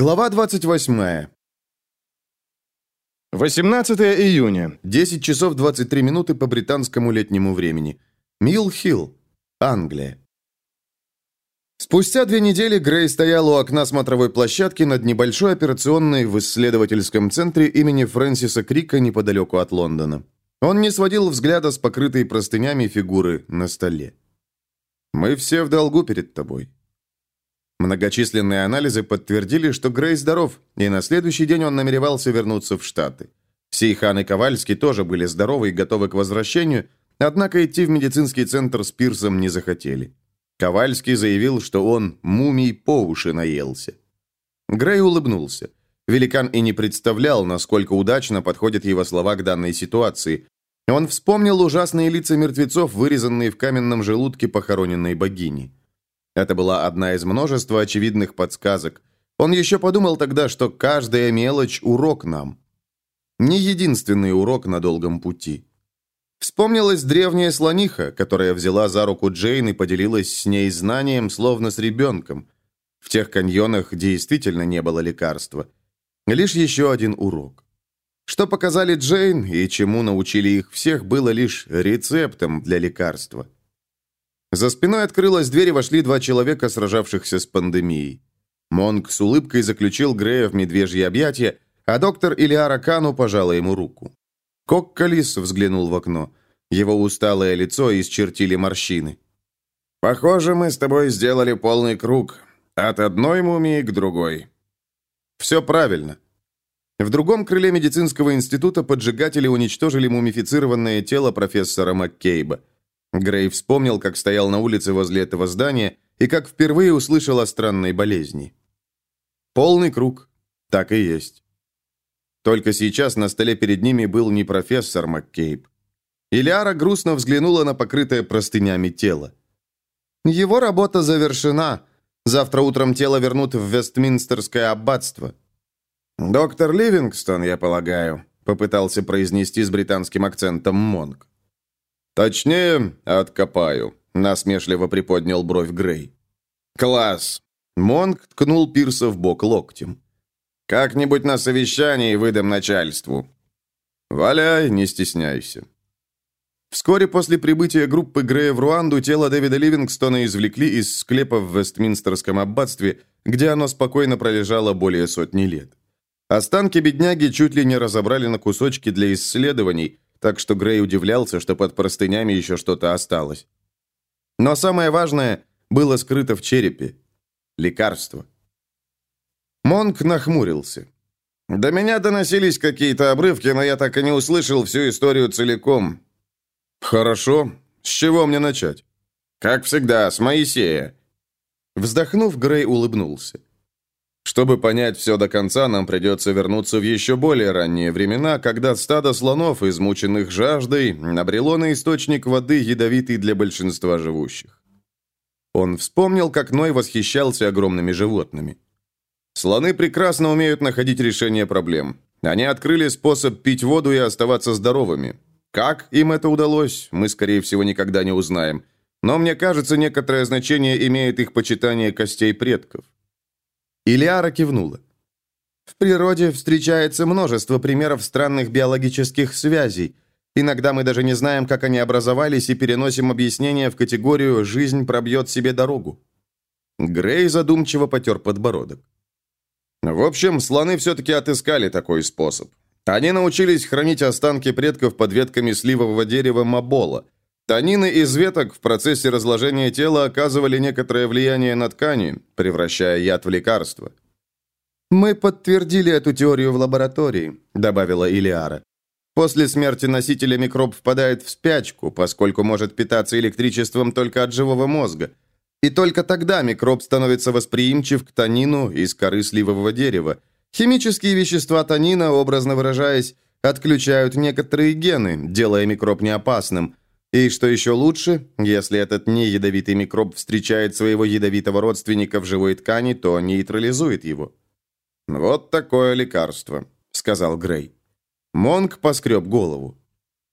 Глава 28. 18 июня, 10 часов 23 минуты по британскому летнему времени. Милл-Хилл, Англия. Спустя две недели Грей стоял у окна смотровой площадки над небольшой операционной в исследовательском центре имени Фрэнсиса Крика неподалеку от Лондона. Он не сводил взгляда с покрытой простынями фигуры на столе. «Мы все в долгу перед тобой», Многочисленные анализы подтвердили, что Грей здоров, и на следующий день он намеревался вернуться в Штаты. Сейхан и Ковальский тоже были здоровы и готовы к возвращению, однако идти в медицинский центр с Пирсом не захотели. Ковальский заявил, что он мумий по уши наелся. Грей улыбнулся. Великан и не представлял, насколько удачно подходят его слова к данной ситуации. Он вспомнил ужасные лица мертвецов, вырезанные в каменном желудке похороненной богини. Это была одна из множества очевидных подсказок. Он еще подумал тогда, что каждая мелочь – урок нам. Не единственный урок на долгом пути. Вспомнилась древняя слониха, которая взяла за руку Джейн и поделилась с ней знанием, словно с ребенком. В тех каньонах действительно не было лекарства. Лишь еще один урок. Что показали Джейн и чему научили их всех, было лишь рецептом для лекарства. За спиной открылась дверь и вошли два человека, сражавшихся с пандемией. Монг с улыбкой заключил Грея в медвежье объятия, а доктор Илиара Кану пожала ему руку. Коккалис взглянул в окно. Его усталое лицо исчертили морщины. «Похоже, мы с тобой сделали полный круг. От одной мумии к другой». «Все правильно». В другом крыле медицинского института поджигатели уничтожили мумифицированное тело профессора Маккейба. Грей вспомнил, как стоял на улице возле этого здания и как впервые услышал о странной болезни. Полный круг. Так и есть. Только сейчас на столе перед ними был не профессор Маккейб. Ильяра грустно взглянула на покрытое простынями тело. «Его работа завершена. Завтра утром тело вернут в Вестминстерское аббатство». «Доктор Ливингстон, я полагаю», — попытался произнести с британским акцентом Монг. «Точнее, откопаю», — насмешливо приподнял бровь Грей. «Класс!» Монг ткнул Пирса в бок локтем. «Как-нибудь на совещании выдам начальству». «Валяй, не стесняйся». Вскоре после прибытия группы Грея в Руанду тело Дэвида Ливингстона извлекли из склепа в Вестминстерском аббатстве, где оно спокойно пролежало более сотни лет. Останки бедняги чуть ли не разобрали на кусочки для исследований, так что Грей удивлялся, что под простынями еще что-то осталось. Но самое важное было скрыто в черепе. Лекарство. Монк нахмурился. «До меня доносились какие-то обрывки, но я так и не услышал всю историю целиком». «Хорошо. С чего мне начать?» «Как всегда, с Моисея». Вздохнув, Грей улыбнулся. Чтобы понять все до конца, нам придется вернуться в еще более ранние времена, когда стадо слонов, измученных жаждой, набрело на источник воды, ядовитый для большинства живущих. Он вспомнил, как Ной восхищался огромными животными. Слоны прекрасно умеют находить решение проблем. Они открыли способ пить воду и оставаться здоровыми. Как им это удалось, мы, скорее всего, никогда не узнаем. Но мне кажется, некоторое значение имеет их почитание костей предков. Илиара кивнула. В природе встречается множество примеров странных биологических связей. Иногда мы даже не знаем, как они образовались, и переносим объяснение в категорию «жизнь пробьет себе дорогу». Грей задумчиво потер подбородок. В общем, слоны все-таки отыскали такой способ. Они научились хранить останки предков под ветками сливового дерева мабола. Танины из веток в процессе разложения тела оказывали некоторое влияние на ткани, превращая яд в лекарство. «Мы подтвердили эту теорию в лаборатории», — добавила Илиара. «После смерти носителя микроб впадает в спячку, поскольку может питаться электричеством только от живого мозга. И только тогда микроб становится восприимчив к танину из коры сливового дерева. Химические вещества танина, образно выражаясь, отключают некоторые гены, делая микроб неопасным — и что еще лучше, если этот неядовитый микроб встречает своего ядовитого родственника в живой ткани, то нейтрализует его. «Вот такое лекарство», — сказал Грей. Монк поскреб голову.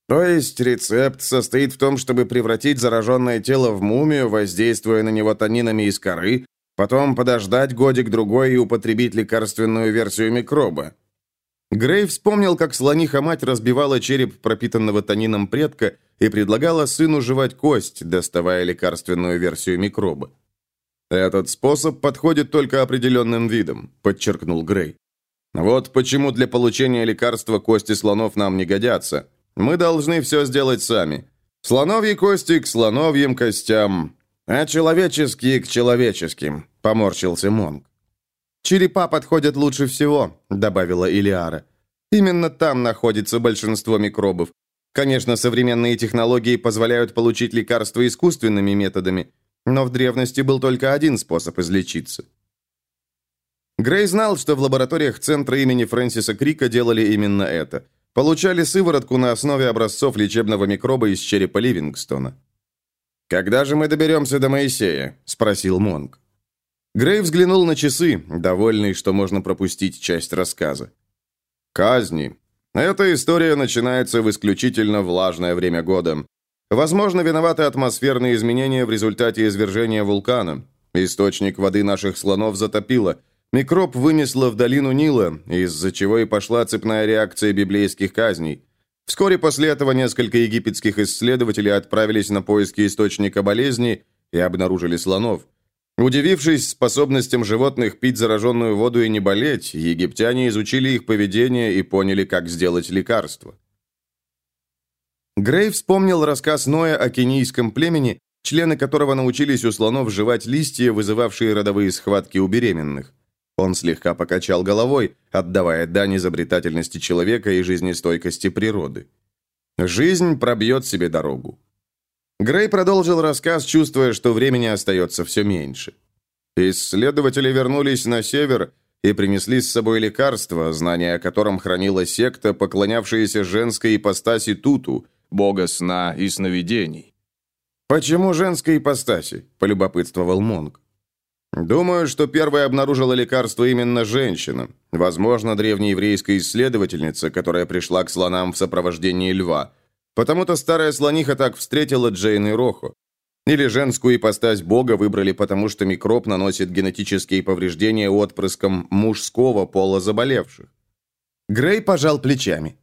«То есть рецепт состоит в том, чтобы превратить зараженное тело в мумию, воздействуя на него танинами из коры, Потом подождать годик-другой и употребить лекарственную версию микроба. Грей вспомнил, как слониха-мать разбивала череп пропитанного тонином предка и предлагала сыну жевать кость, доставая лекарственную версию микроба. «Этот способ подходит только определенным видам», — подчеркнул Грей. «Вот почему для получения лекарства кости слонов нам не годятся. Мы должны все сделать сами. Слоновьи кости к слоновьим костям, а человеческие к человеческим», — поморщился Монг. «Черепа подходят лучше всего», — добавила Илиара. «Именно там находится большинство микробов. Конечно, современные технологии позволяют получить лекарства искусственными методами, но в древности был только один способ излечиться. Грей знал, что в лабораториях центра имени Фрэнсиса Крика делали именно это. Получали сыворотку на основе образцов лечебного микроба из черепа Ливингстона. «Когда же мы доберемся до Моисея?» – спросил Монг. Грей взглянул на часы, довольный, что можно пропустить часть рассказа. «Казни. Эта история начинается в исключительно влажное время года. Возможно, виноваты атмосферные изменения в результате извержения вулкана. Источник воды наших слонов затопило. Микроб вынесло в долину Нила, из-за чего и пошла цепная реакция библейских казней. Вскоре после этого несколько египетских исследователей отправились на поиски источника болезни и обнаружили слонов. Удивившись способностям животных пить зараженную воду и не болеть, египтяне изучили их поведение и поняли, как сделать лекарство. Грей вспомнил рассказ Ноя о кенийском племени, члены которого научились у слонов жевать листья, вызывавшие родовые схватки у беременных. Он слегка покачал головой, отдавая дань изобретательности человека и жизнестойкости природы. Жизнь пробьет себе дорогу. Грей продолжил рассказ, чувствуя, что времени остается все меньше. Исследователи вернулись на север и принесли с собой лекарство, знание о котором хранила секта, поклонявшаяся женской ипостаси Туту, бога сна и сновидений. «Почему женской ипостаси?» – полюбопытствовал Монг. «Думаю, что первая обнаружила лекарство именно женщина. Возможно, древнееврейская исследовательница, которая пришла к слонам в сопровождении льва – Потому-то старая слониха так встретила Джейн и Роху. Или женскую ипостась бога выбрали, потому что микроб наносит генетические повреждения отпрыскам мужского пола заболевших. Грей пожал плечами.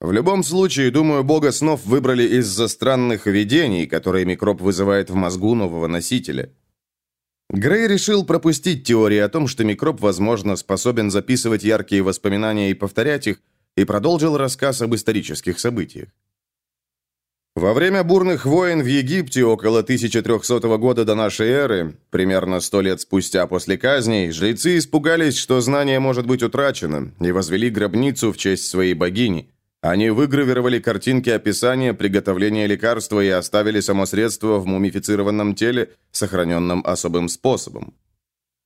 В любом случае, думаю, бога снов выбрали из-за странных видений, которые микроб вызывает в мозгу нового носителя. Грей решил пропустить теории о том, что микроб, возможно, способен записывать яркие воспоминания и повторять их, и продолжил рассказ об исторических событиях. Во время бурных войн в Египте около 1300 года до нашей эры, примерно сто лет спустя после казней, жрецы испугались, что знание может быть утрачено, и возвели гробницу в честь своей богини. Они выгравировали картинки описания приготовления лекарства и оставили само средство в мумифицированном теле, сохраненном особым способом.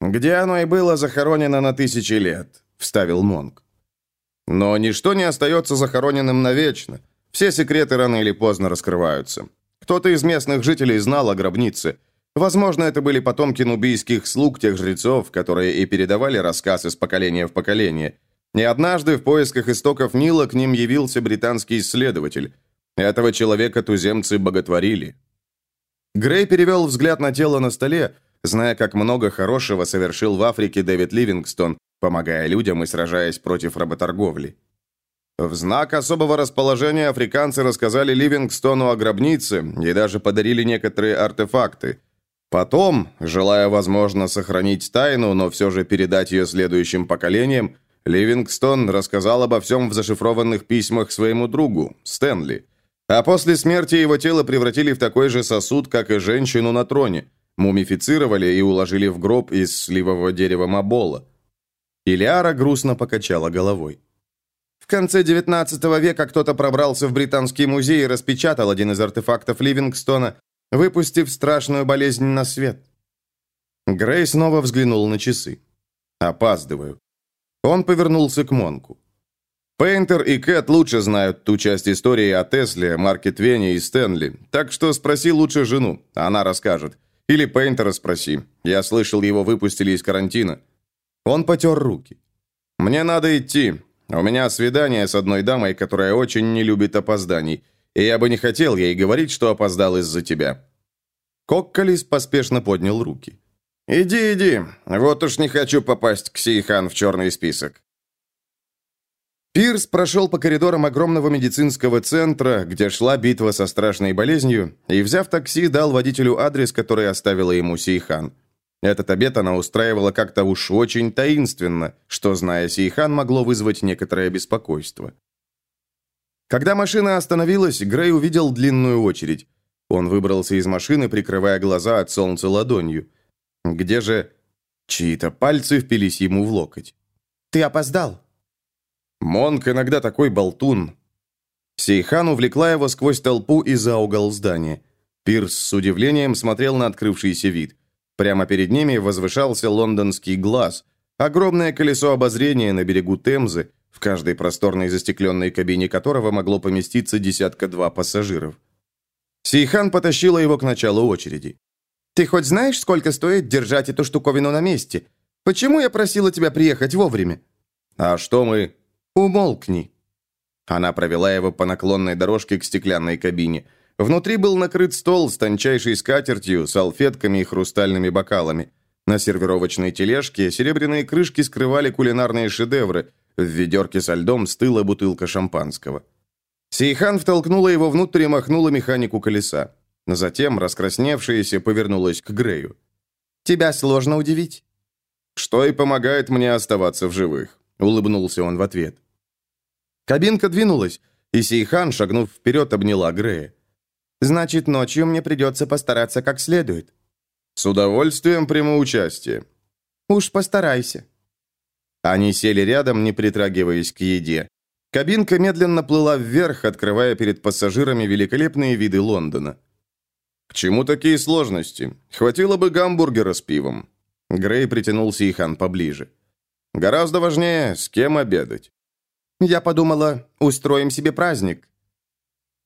«Где оно и было захоронено на тысячи лет», — вставил Монг. «Но ничто не остается захороненным навечно». Все секреты рано или поздно раскрываются. Кто-то из местных жителей знал о гробнице. Возможно, это были потомки нубийских слуг тех жрецов, которые и передавали рассказ из поколения в поколение. И однажды в поисках истоков Нила к ним явился британский исследователь. Этого человека туземцы боготворили. Грей перевел взгляд на тело на столе, зная, как много хорошего совершил в Африке Дэвид Ливингстон, помогая людям и сражаясь против работорговли. В знак особого расположения африканцы рассказали Ливингстону о гробнице и даже подарили некоторые артефакты. Потом, желая, возможно, сохранить тайну, но все же передать ее следующим поколениям, Ливингстон рассказал обо всем в зашифрованных письмах своему другу, Стэнли. А после смерти его тело превратили в такой же сосуд, как и женщину на троне, мумифицировали и уложили в гроб из сливового дерева Мабола. Илиара грустно покачала головой. Конце XIX века кто-то пробрался в Британский музей и распечатал один из артефактов Ливингстона, выпустив страшную болезнь на свет. Грей снова взглянул на часы. «Опаздываю». Он повернулся к Монку. Пейнтер и Кэт лучше знают ту часть истории о Тесле, Марке Твене и Стэнли, так что спроси лучше жену, она расскажет. Или Пейнтера спроси. Я слышал, его выпустили из карантина. Он потер руки. «Мне надо идти. У меня свидание с одной дамой, которая очень не любит опозданий, и я бы не хотел ей говорить, что опоздал из-за тебя». Кокколис поспешно поднял руки. Иди, иди. Вот уж не хочу попасть к Сейхан в черный список». Пирс прошел по коридорам огромного медицинского центра, где шла битва со страшной болезнью, и, взяв такси, дал водителю адрес, который оставила ему Сейхан. Этот обед она устраивала как-то уж очень таинственно, что, зная Сейхан, могло вызвать некоторое беспокойство. Когда машина остановилась, Грей увидел длинную очередь. Он выбрался из машины, прикрывая глаза от солнца ладонью. Где же... Чьи-то пальцы впились ему в локоть. «Ты опоздал!» Монк иногда такой болтун. Сейхан увлекла его сквозь толпу и за угол здания. Пирс с удивлением смотрел на открывшийся вид. Прямо перед ними возвышался лондонский глаз, огромное колесо обозрения на берегу Темзы, в каждой просторной застекленной кабине которого могло поместиться десятка-два пассажиров. Сейхан потащила его к началу очереди. «Ты хоть знаешь, сколько стоит держать эту штуковину на месте? Почему я просила тебя приехать вовремя?» «А что мы...» «Умолкни!» Она провела его по наклонной дорожке к стеклянной кабине. Внутри был накрыт стол с тончайшей скатертью, салфетками и хрустальными бокалами. На сервировочной тележке серебряные крышки скрывали кулинарные шедевры. В ведерке со льдом стыла бутылка шампанского. Сейхан втолкнула его внутрь и махнула механику колеса. Затем, раскрасневшаяся, повернулась к Грею. «Тебя сложно удивить?» «Что и помогает мне оставаться в живых», — улыбнулся он в ответ. Кабинка двинулась, и Сейхан, шагнув вперед, обняла Грея. «Значит, ночью мне придется постараться как следует». «С удовольствием приму участие». «Уж постарайся». Они сели рядом, не притрагиваясь к еде. Кабинка медленно плыла вверх, открывая перед пассажирами великолепные виды Лондона. «К чему такие сложности? Хватило бы гамбургера с пивом». Грей притянул Сейхан поближе. «Гораздо важнее, с кем обедать». Я подумала, устроим себе праздник.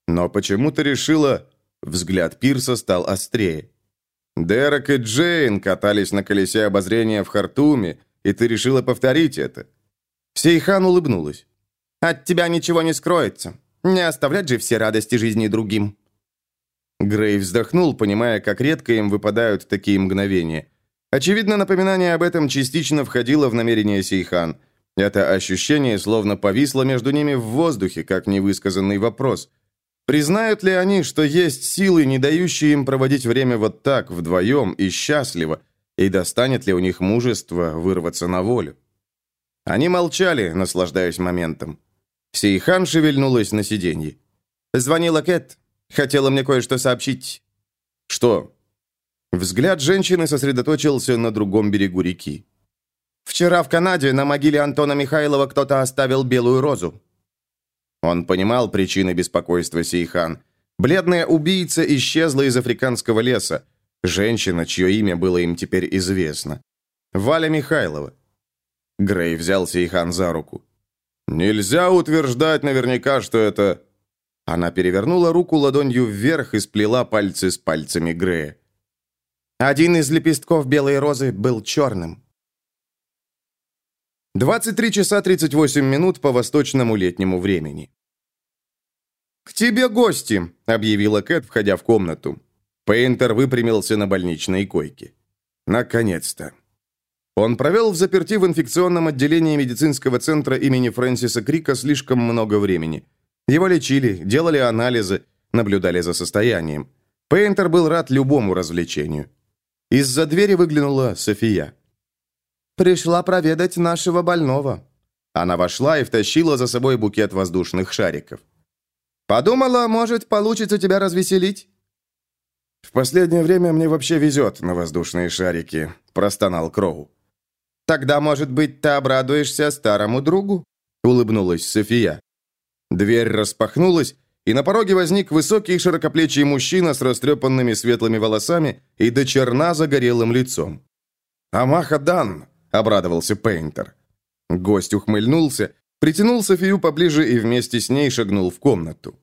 Но почему ты решила... Взгляд Пирса стал острее. Дерек и Джейн катались на колесе обозрения в Хартуме, и ты решила повторить это. Сейхан улыбнулась. От тебя ничего не скроется. Не оставлять же все радости жизни другим. Грей вздохнул, понимая, как редко им выпадают такие мгновения. Очевидно, напоминание об этом частично входило в намерение Сейхан – это ощущение словно повисло между ними в воздухе, как невысказанный вопрос. Признают ли они, что есть силы, не дающие им проводить время вот так, вдвоем и счастливо, и достанет ли у них мужество вырваться на волю? Они молчали, наслаждаясь моментом. Сейхан шевельнулась на сиденье. «Звонила Кэт. Хотела мне кое-что сообщить». «Что?» Взгляд женщины сосредоточился на другом берегу реки. Вчера в Канаде на могиле Антона Михайлова кто-то оставил белую розу». Он понимал причины беспокойства Сейхан. Бледная убийца исчезла из африканского леса. Женщина, чье имя было им теперь известно. Валя Михайлова. Грей взял Сейхан за руку. «Нельзя утверждать наверняка, что это...» Она перевернула руку ладонью вверх и сплела пальцы с пальцами Грея. Один из лепестков белой розы был черным. 23 часа 38 минут по восточному летнему времени. «К тебе гости!» – объявила Кэт, входя в комнату. Пейнтер выпрямился на больничной койке. «Наконец-то!» Он провел в заперти в инфекционном отделении медицинского центра имени Фрэнсиса Крика слишком много времени. Его лечили, делали анализы, наблюдали за состоянием. Пейнтер был рад любому развлечению. Из-за двери выглянула София. «Пришла проведать нашего больного». Она вошла и втащила за собой букет воздушных шариков. «Подумала, может, получится тебя развеселить?» «В последнее время мне вообще везет на воздушные шарики», – простонал Кроу. «Тогда, может быть, ты обрадуешься старому другу?» – улыбнулась София. Дверь распахнулась, и на пороге возник высокий широкоплечий мужчина с растрепанными светлыми волосами и до черна загорелым лицом. «Амаха Дан!» обрадовался Пейнтер. Гость ухмыльнулся, притянул Софию поближе и вместе с ней шагнул в комнату.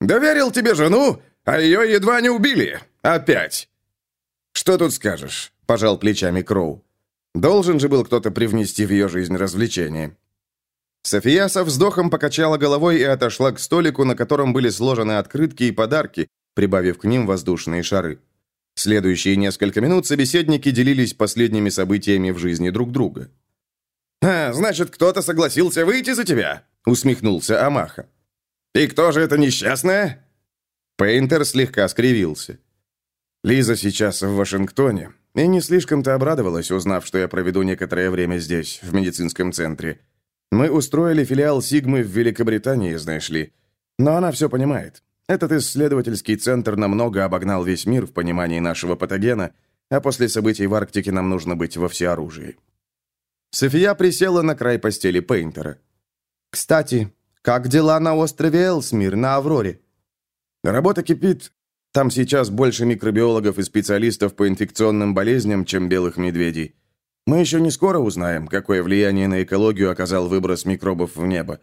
«Доверил тебе жену, а ее едва не убили. Опять!» «Что тут скажешь?» – пожал плечами Кроу. «Должен же был кто-то привнести в ее жизнь развлечение». София со вздохом покачала головой и отошла к столику, на котором были сложены открытки и подарки, прибавив к ним воздушные шары. Следующие несколько минут собеседники делились последними событиями в жизни друг друга. «А, значит, кто-то согласился выйти за тебя?» — усмехнулся Амаха. «И кто же это несчастная?» Пейнтер слегка скривился. Лиза сейчас в Вашингтоне и не слишком-то обрадовалась, узнав, что я проведу некоторое время здесь, в медицинском центре. Мы устроили филиал Сигмы в Великобритании, знаешь ли. Но она все понимает. Этот исследовательский центр намного обогнал весь мир в понимании нашего патогена, а после событий в Арктике нам нужно быть во всеоружии. София присела на край постели Пейнтера. «Кстати, как дела на острове Элсмир, на Авроре?» «Работа кипит. Там сейчас больше микробиологов и специалистов по инфекционным болезням, чем белых медведей. Мы еще не скоро узнаем, какое влияние на экологию оказал выброс микробов в небо.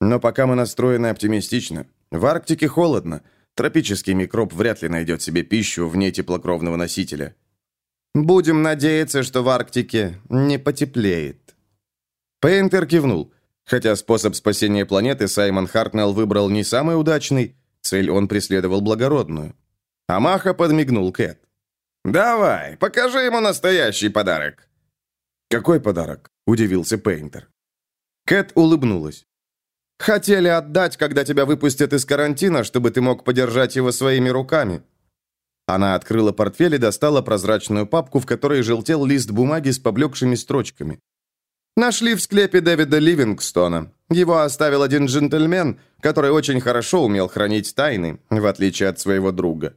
Но пока мы настроены оптимистично. В Арктике холодно. Тропический микроб вряд ли найдет себе пищу вне теплокровного носителя. Будем надеяться, что в Арктике не потеплеет. Пейнтер кивнул. Хотя способ спасения планеты Саймон Хартнелл выбрал не самый удачный, цель он преследовал благородную. Амаха подмигнул Кэт. «Давай, покажи ему настоящий подарок». «Какой подарок?» – удивился Пейнтер. Кэт улыбнулась. «Хотели отдать, когда тебя выпустят из карантина, чтобы ты мог подержать его своими руками». Она открыла портфель и достала прозрачную папку, в которой желтел лист бумаги с поблекшими строчками. Нашли в склепе Дэвида Ливингстона. Его оставил один джентльмен, который очень хорошо умел хранить тайны, в отличие от своего друга.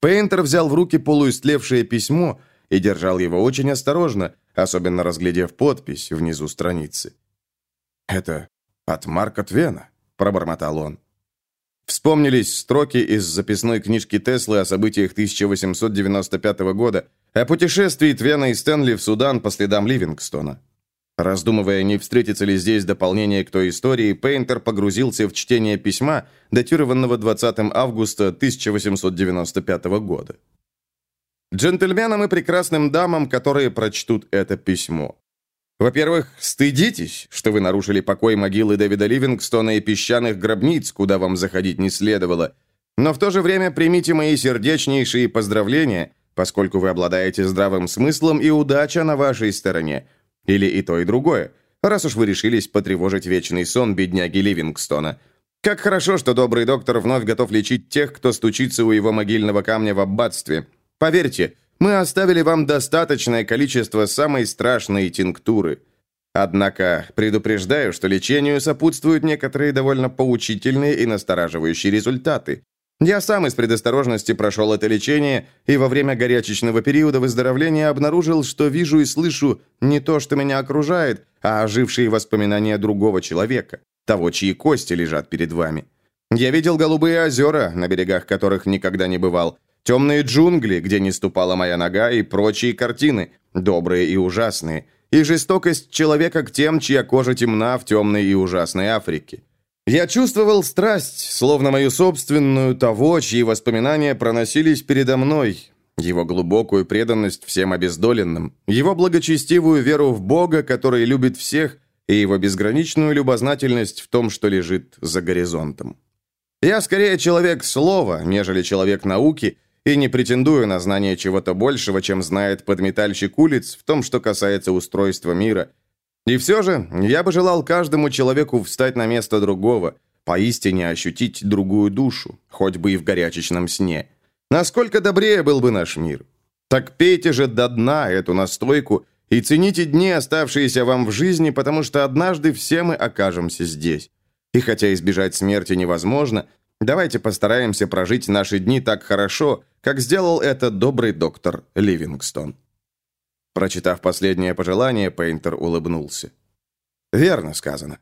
Пейнтер взял в руки полуистлевшее письмо и держал его очень осторожно, особенно разглядев подпись внизу страницы. «Это от Марка Твена», — пробормотал он. Вспомнились строки из записной книжки Теслы о событиях 1895 года, о путешествии Твена и Стэнли в Судан по следам Ливингстона. Раздумывая, не встретится ли здесь дополнение к той истории, Пейнтер погрузился в чтение письма, датированного 20 августа 1895 года. Джентльменам и прекрасным дамам, которые прочтут это письмо. Во-первых, стыдитесь, что вы нарушили покой могилы Дэвида Ливингстона и песчаных гробниц, куда вам заходить не следовало. Но в то же время примите мои сердечнейшие поздравления, поскольку вы обладаете здравым смыслом и удача на вашей стороне – или и то, и другое, раз уж вы решились потревожить вечный сон бедняги Ливингстона. Как хорошо, что добрый доктор вновь готов лечить тех, кто стучится у его могильного камня в аббатстве. Поверьте, мы оставили вам достаточное количество самой страшной тинктуры. Однако предупреждаю, что лечению сопутствуют некоторые довольно поучительные и настораживающие результаты. Я сам из предосторожности прошел это лечение, и во время горячечного периода выздоровления обнаружил, что вижу и слышу не то, что меня окружает, а ожившие воспоминания другого человека, того, чьи кости лежат перед вами. Я видел голубые озера, на берегах которых никогда не бывал, темные джунгли, где не ступала моя нога, и прочие картины, добрые и ужасные, и жестокость человека к тем, чья кожа темна в темной и ужасной Африке. Я чувствовал страсть, словно мою собственную, того, чьи воспоминания проносились передо мной, его глубокую преданность всем обездоленным, его благочестивую веру в Бога, который любит всех, и его безграничную любознательность в том, что лежит за горизонтом. Я скорее человек слова, нежели человек науки, и не претендую на знание чего-то большего, чем знает подметальщик улиц в том, что касается устройства мира – и все же, я бы желал каждому человеку встать на место другого, поистине ощутить другую душу, хоть бы и в горячечном сне. Насколько добрее был бы наш мир. Так пейте же до дна эту настойку и цените дни, оставшиеся вам в жизни, потому что однажды все мы окажемся здесь. И хотя избежать смерти невозможно, давайте постараемся прожить наши дни так хорошо, как сделал это добрый доктор Ливингстон. Прочитав последнее пожелание, Пейнтер улыбнулся. «Верно сказано».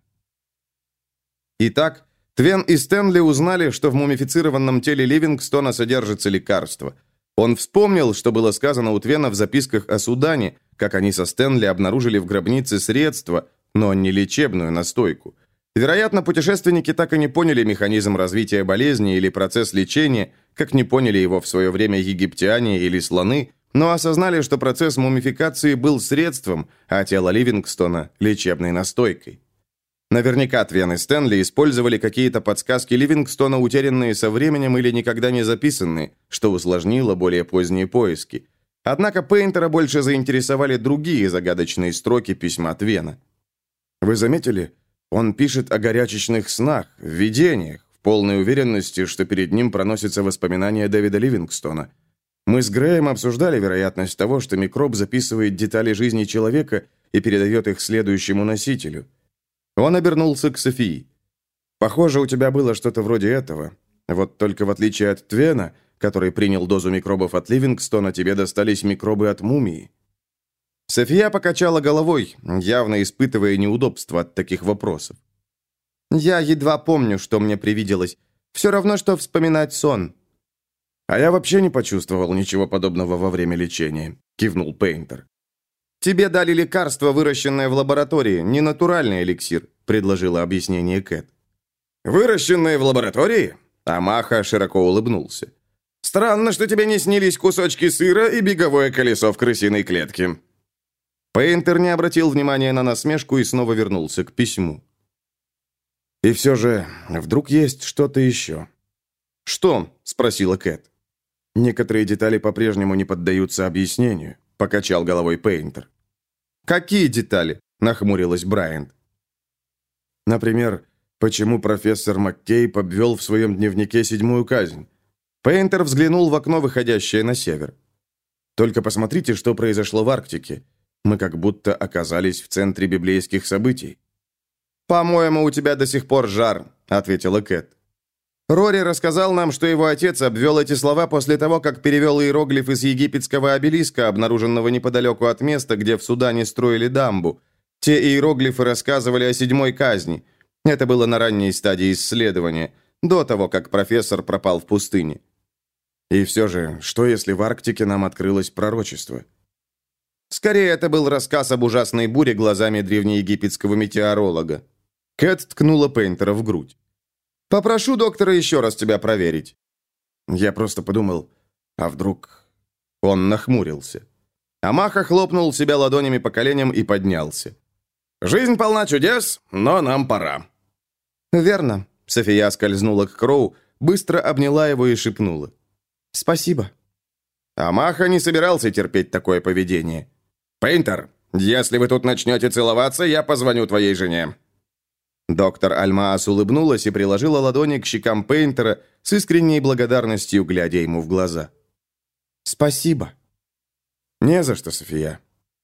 Итак, Твен и Стэнли узнали, что в мумифицированном теле Ливингстона содержится лекарство. Он вспомнил, что было сказано у Твена в записках о Судане, как они со Стэнли обнаружили в гробнице средства, но не лечебную настойку. Вероятно, путешественники так и не поняли механизм развития болезни или процесс лечения, как не поняли его в свое время египтяне или слоны, но осознали, что процесс мумификации был средством, а тело Ливингстона – лечебной настойкой. Наверняка Твен и Стэнли использовали какие-то подсказки Ливингстона, утерянные со временем или никогда не записанные, что усложнило более поздние поиски. Однако Пейнтера больше заинтересовали другие загадочные строки письма Твена. «Вы заметили? Он пишет о горячечных снах, видениях, в полной уверенности, что перед ним проносятся воспоминания Дэвида Ливингстона. Мы с Греем обсуждали вероятность того, что микроб записывает детали жизни человека и передает их следующему носителю». Он обернулся к Софии. «Похоже, у тебя было что-то вроде этого. Вот только в отличие от Твена, который принял дозу микробов от Ливингстона, тебе достались микробы от мумии». София покачала головой, явно испытывая неудобство от таких вопросов. «Я едва помню, что мне привиделось. Все равно, что вспоминать сон». «А я вообще не почувствовал ничего подобного во время лечения», — кивнул Пейнтер. «Тебе дали лекарство, выращенное в лаборатории, не натуральный эликсир», — предложила объяснение Кэт. «Выращенное в лаборатории?» Амаха широко улыбнулся. «Странно, что тебе не снились кусочки сыра и беговое колесо в крысиной клетке». Пейнтер не обратил внимания на насмешку и снова вернулся к письму. «И все же, вдруг есть что-то еще?» «Что?» — спросила Кэт. «Некоторые детали по-прежнему не поддаются объяснению», — покачал головой Пейнтер. «Какие детали?» — нахмурилась Брайант. «Например, почему профессор Маккейб обвел в своем дневнике седьмую казнь?» Пейнтер взглянул в окно, выходящее на север. «Только посмотрите, что произошло в Арктике. Мы как будто оказались в центре библейских событий». «По-моему, у тебя до сих пор жар», — ответила Кэт. Рори рассказал нам, что его отец обвел эти слова после того, как перевел иероглиф из египетского обелиска, обнаруженного неподалеку от места, где в Судане строили дамбу. Те иероглифы рассказывали о седьмой казни. Это было на ранней стадии исследования, до того, как профессор пропал в пустыне. И все же, что если в Арктике нам открылось пророчество? Скорее, это был рассказ об ужасной буре глазами древнеегипетского метеоролога. Кэт ткнула Пейнтера в грудь. Попрошу доктора еще раз тебя проверить». Я просто подумал, а вдруг... Он нахмурился. Амаха хлопнул себя ладонями по коленям и поднялся. «Жизнь полна чудес, но нам пора». «Верно». София скользнула к Кроу, быстро обняла его и шепнула. «Спасибо». Амаха не собирался терпеть такое поведение. «Пейнтер, если вы тут начнете целоваться, я позвоню твоей жене. Доктор Альмаас улыбнулась и приложила ладони к щекам Пейнтера с искренней благодарностью, глядя ему в глаза. «Спасибо». «Не за что, София.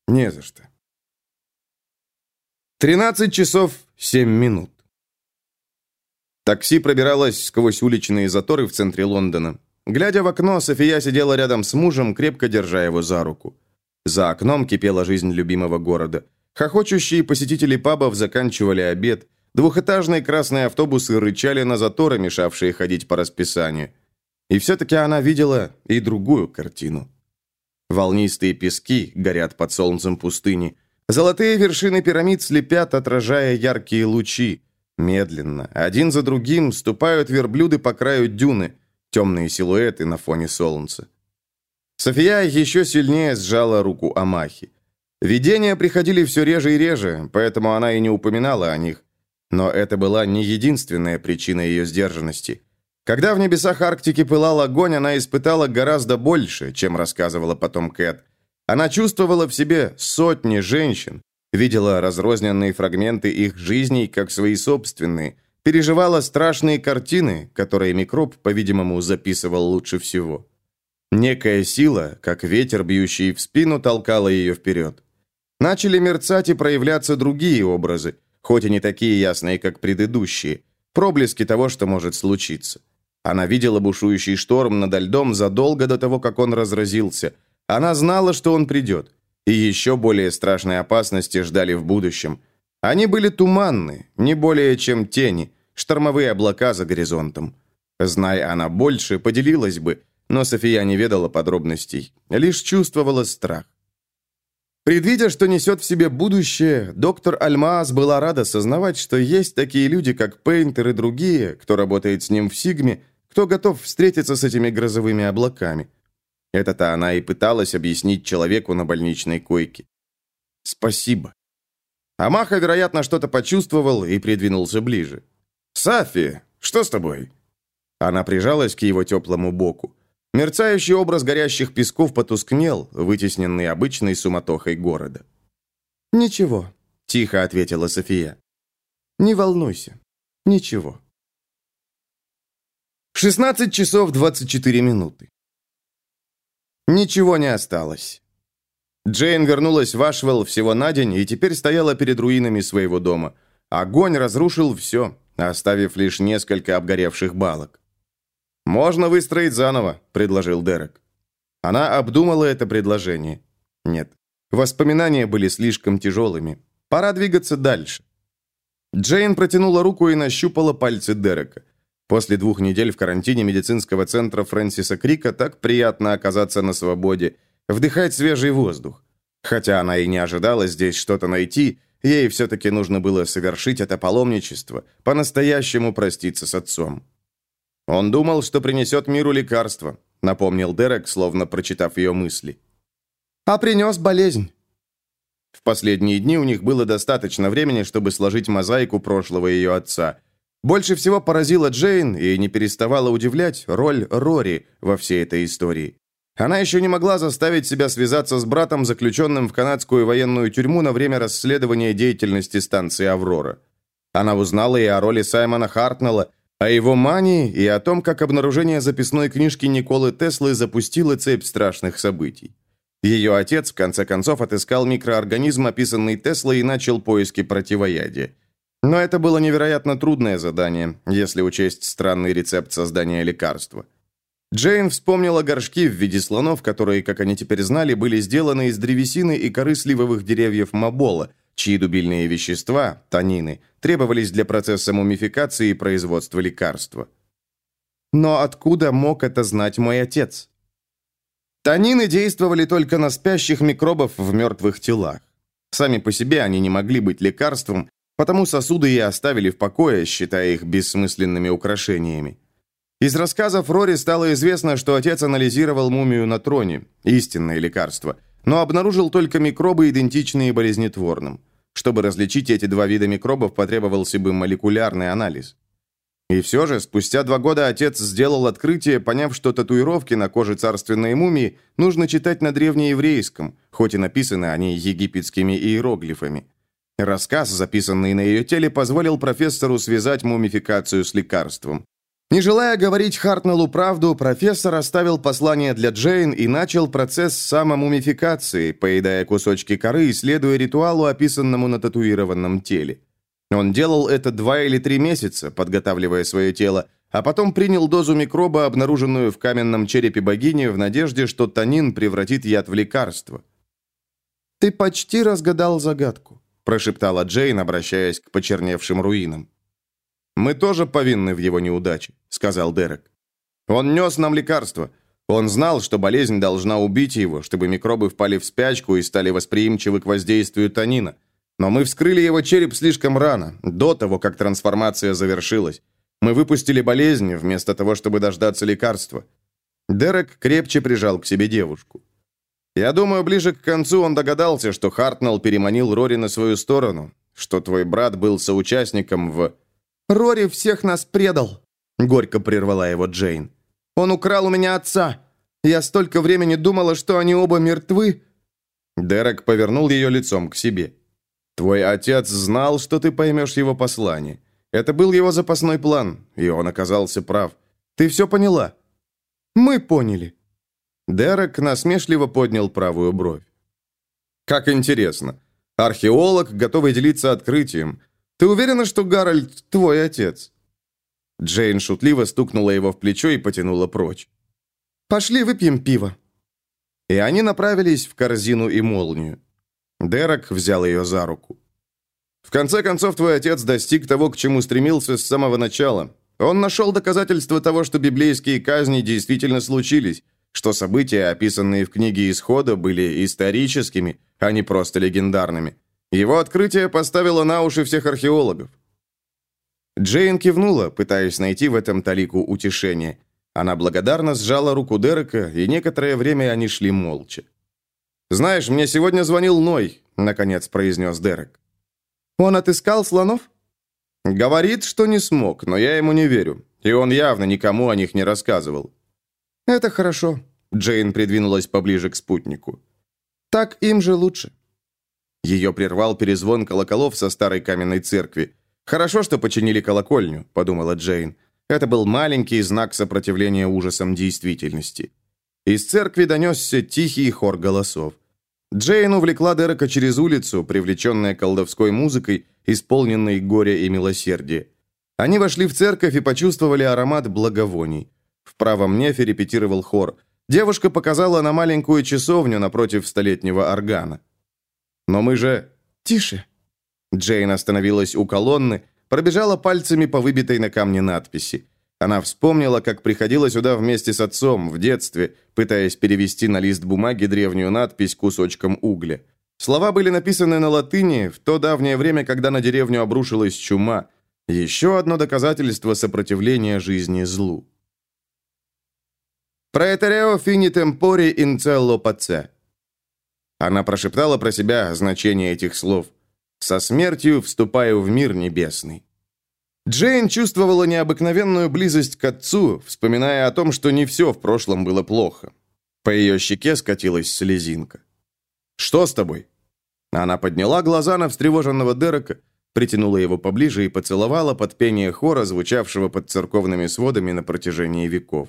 Не за что». 13 часов 7 минут. Такси пробиралось сквозь уличные заторы в центре Лондона. Глядя в окно, София сидела рядом с мужем, крепко держа его за руку. За окном кипела жизнь любимого города. Хохочущие посетители пабов заканчивали обед – Двухэтажные красные автобусы рычали на заторы, мешавшие ходить по расписанию. И все-таки она видела и другую картину. Волнистые пески горят под солнцем пустыни. Золотые вершины пирамид слепят, отражая яркие лучи. Медленно, один за другим, ступают верблюды по краю дюны, темные силуэты на фоне солнца. София еще сильнее сжала руку Амахи. Видения приходили все реже и реже, поэтому она и не упоминала о них. Но это была не единственная причина ее сдержанности. Когда в небесах Арктики пылал огонь, она испытала гораздо больше, чем рассказывала потом Кэт. Она чувствовала в себе сотни женщин, видела разрозненные фрагменты их жизней как свои собственные, переживала страшные картины, которые микроб, по-видимому, записывал лучше всего. Некая сила, как ветер, бьющий в спину, толкала ее вперед. Начали мерцать и проявляться другие образы – хоть и не такие ясные, как предыдущие, проблески того, что может случиться. Она видела бушующий шторм над льдом задолго до того, как он разразился. Она знала, что он придет. И еще более страшные опасности ждали в будущем. Они были туманны, не более чем тени, штормовые облака за горизонтом. Зная она больше, поделилась бы, но София не ведала подробностей, лишь чувствовала страх. Предвидя, что несет в себе будущее, доктор Альмаас была рада сознавать, что есть такие люди, как Пейнтер и другие, кто работает с ним в Сигме, кто готов встретиться с этими грозовыми облаками. Это-то она и пыталась объяснить человеку на больничной койке. «Спасибо». Амаха, вероятно, что-то почувствовал и придвинулся ближе. «Сафи, что с тобой?» Она прижалась к его теплому боку. Мерцающий образ горящих песков потускнел, вытесненный обычной суматохой города. «Ничего», — тихо ответила София. «Не волнуйся. Ничего». 16 часов 24 минуты. Ничего не осталось. Джейн вернулась в Ашвелл всего на день и теперь стояла перед руинами своего дома. Огонь разрушил все, оставив лишь несколько обгоревших балок. «Можно выстроить заново», — предложил Дерек. Она обдумала это предложение. Нет, воспоминания были слишком тяжелыми. Пора двигаться дальше. Джейн протянула руку и нащупала пальцы Дерека. После двух недель в карантине медицинского центра Фрэнсиса Крика так приятно оказаться на свободе, вдыхать свежий воздух. Хотя она и не ожидала здесь что-то найти, ей все-таки нужно было совершить это паломничество, по-настоящему проститься с отцом. «Он думал, что принесет миру лекарство», — напомнил Дерек, словно прочитав ее мысли. «А принес болезнь». В последние дни у них было достаточно времени, чтобы сложить мозаику прошлого ее отца. Больше всего поразила Джейн и не переставала удивлять роль Рори во всей этой истории. Она еще не могла заставить себя связаться с братом, заключенным в канадскую военную тюрьму на время расследования деятельности станции «Аврора». Она узнала и о роли Саймона Хартнелла, о его мании и о том, как обнаружение записной книжки Николы Теслы запустило цепь страшных событий. Ее отец, в конце концов, отыскал микроорганизм, описанный Теслой, и начал поиски противоядия. Но это было невероятно трудное задание, если учесть странный рецепт создания лекарства. Джейн вспомнила горшки в виде слонов, которые, как они теперь знали, были сделаны из древесины и коры сливовых деревьев мабола, чьи дубильные вещества, танины, требовались для процесса мумификации и производства лекарства. Но откуда мог это знать мой отец? Танины действовали только на спящих микробов в мертвых телах. Сами по себе они не могли быть лекарством, потому сосуды и оставили в покое, считая их бессмысленными украшениями. Из рассказов Рори стало известно, что отец анализировал мумию на троне, истинное лекарство, но обнаружил только микробы, идентичные болезнетворным. Чтобы различить эти два вида микробов, потребовался бы молекулярный анализ. И все же, спустя два года отец сделал открытие, поняв, что татуировки на коже царственной мумии нужно читать на древнееврейском, хоть и написаны они египетскими иероглифами. Рассказ, записанный на ее теле, позволил профессору связать мумификацию с лекарством. Не желая говорить Хартнеллу правду, профессор оставил послание для Джейн и начал процесс самомумификации, поедая кусочки коры и следуя ритуалу, описанному на татуированном теле. Он делал это два или три месяца, подготавливая свое тело, а потом принял дозу микроба, обнаруженную в каменном черепе богини, в надежде, что танин превратит яд в лекарство. «Ты почти разгадал загадку», – прошептала Джейн, обращаясь к почерневшим руинам. «Мы тоже повинны в его неудаче», — сказал Дерек. «Он нес нам лекарство. Он знал, что болезнь должна убить его, чтобы микробы впали в спячку и стали восприимчивы к воздействию танина. Но мы вскрыли его череп слишком рано, до того, как трансформация завершилась. Мы выпустили болезнь, вместо того, чтобы дождаться лекарства». Дерек крепче прижал к себе девушку. «Я думаю, ближе к концу он догадался, что Хартнелл переманил Рори на свою сторону, что твой брат был соучастником в...» Рори всех нас предал!» Горько прервала его Джейн. «Он украл у меня отца! Я столько времени думала, что они оба мертвы!» Дерек повернул ее лицом к себе. «Твой отец знал, что ты поймешь его послание. Это был его запасной план, и он оказался прав. Ты все поняла?» «Мы поняли». Дерек насмешливо поднял правую бровь. «Как интересно. Археолог, готовый делиться открытием. Ты уверена, что Гарольд твой отец?» Джейн шутливо стукнула его в плечо и потянула прочь. «Пошли выпьем пиво». И они направились в корзину и молнию. Дерек взял ее за руку. «В конце концов, твой отец достиг того, к чему стремился с самого начала. Он нашел доказательства того, что библейские казни действительно случились, что события, описанные в книге Исхода, были историческими, а не просто легендарными. Его открытие поставило на уши всех археологов. Джейн кивнула, пытаясь найти в этом талику утешение. Она благодарно сжала руку Дерека, и некоторое время они шли молча. «Знаешь, мне сегодня звонил Ной», — наконец произнес Дерек. Он отыскал слонов? Говорит, что не смог, но я ему не верю. И он явно никому о них не рассказывал. Это хорошо. Джейн придвинулась поближе к спутнику. Так им же лучше. Ее прервал перезвон колоколов со старой каменной церкви. «Хорошо, что починили колокольню», — подумала Джейн. Это был маленький знак сопротивления ужасам действительности. Из церкви донесся тихий хор голосов. Джейн увлекла Дерека через улицу, привлеченная колдовской музыкой, исполненной горя и милосердия. Они вошли в церковь и почувствовали аромат благовоний. В правом нефе репетировал хор. Девушка показала на маленькую часовню напротив столетнего органа. «Но мы же...» «Тише!» Джейн остановилась у колонны, пробежала пальцами по выбитой на камне надписи. Она вспомнила, как приходила сюда вместе с отцом в детстве, пытаясь перевести на лист бумаги древнюю надпись кусочком угля. Слова были написаны на латыни в то давнее время, когда на деревню обрушилась чума. Еще одно доказательство сопротивления жизни злу. «Праетерео фини темпори инцелло паце». Она прошептала про себя значение этих слов. «Со смертью вступаю в мир небесный». Джейн чувствовала необыкновенную близость к отцу, вспоминая о том, что не все в прошлом было плохо. По ее щеке скатилась слезинка. «Что с тобой?» Она подняла глаза на встревоженного Дерека, притянула его поближе и поцеловала под пение хора, звучавшего под церковными сводами на протяжении веков.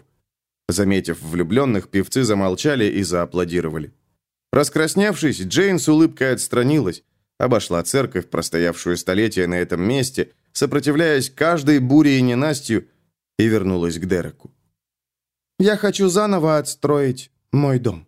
Заметив влюбленных, певцы замолчали и зааплодировали. Раскрасневшись, Джейн с улыбкой отстранилась, обошла церковь, простоявшую столетия на этом месте, сопротивляясь каждой буре и ненастью, и вернулась к Дереку. «Я хочу заново отстроить мой дом».